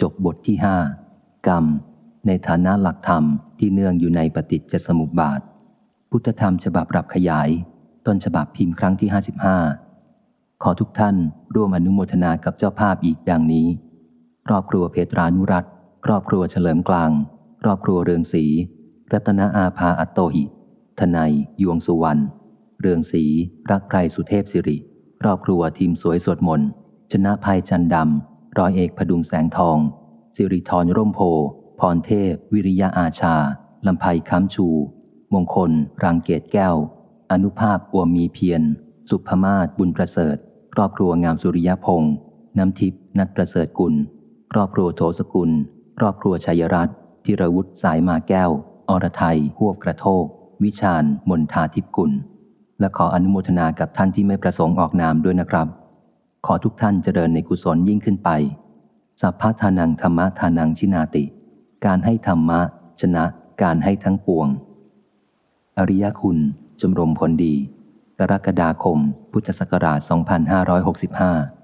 จบบทที่ห้ากรรม ในฐานะหลักธรรมที่เนื่องอยู่ในปฏิจจสมุปบาท พุทธธรรมฉบับปรับขยาย ต้นฉบับพิมพ์ครั้งที่ 55 ขอทุกท่านร่วมอนุโมทนากับเจ้าภาพอีกดังนี้ ครอบครัวเพตรานุรัตครอบครัวเฉลิมกลาง ครอบครัวเรืองศรีรัตนาอาภาอัตโตหิ ทนายยวงสุวรรณเรืองศรีรักใครสุเทพสิริ ครอบครัวทีมสวยสวดมนต์ชนะภัยจันดำ ร้อยเอกพดุงแสงทอง สิริธรร่มโพพรเทพ วิริยะอาชา ลำไพค้ำชู มงคล รังเกตแก้ว อนุภาพอัวมีเพียร สุภมาศบุญประเสริฐ ครอบครัวงามสุริยพงษ์น้ำทิพนัดประเสริฐกุล ครอบครัวโถสกุล ครอบครัวชัยรัตน์ธิรวุฒิสายมาแก้ว อรไทยหวบกระโทก วิชาญมนทาทิพกุล และขออนุโมทนากับท่านที่ไม่ประสงค์ออกนามด้วยนะครับ ขอทุกท่านเจริญในกุศลยิ่งขึ้นไป สัพพทานังธรรมทานังชินาติ การให้ธรรมะ ชนะ การให้ทั้งปวง อริยคุณจมรมผลดี กรกฎาคม พุทธศักราช 2565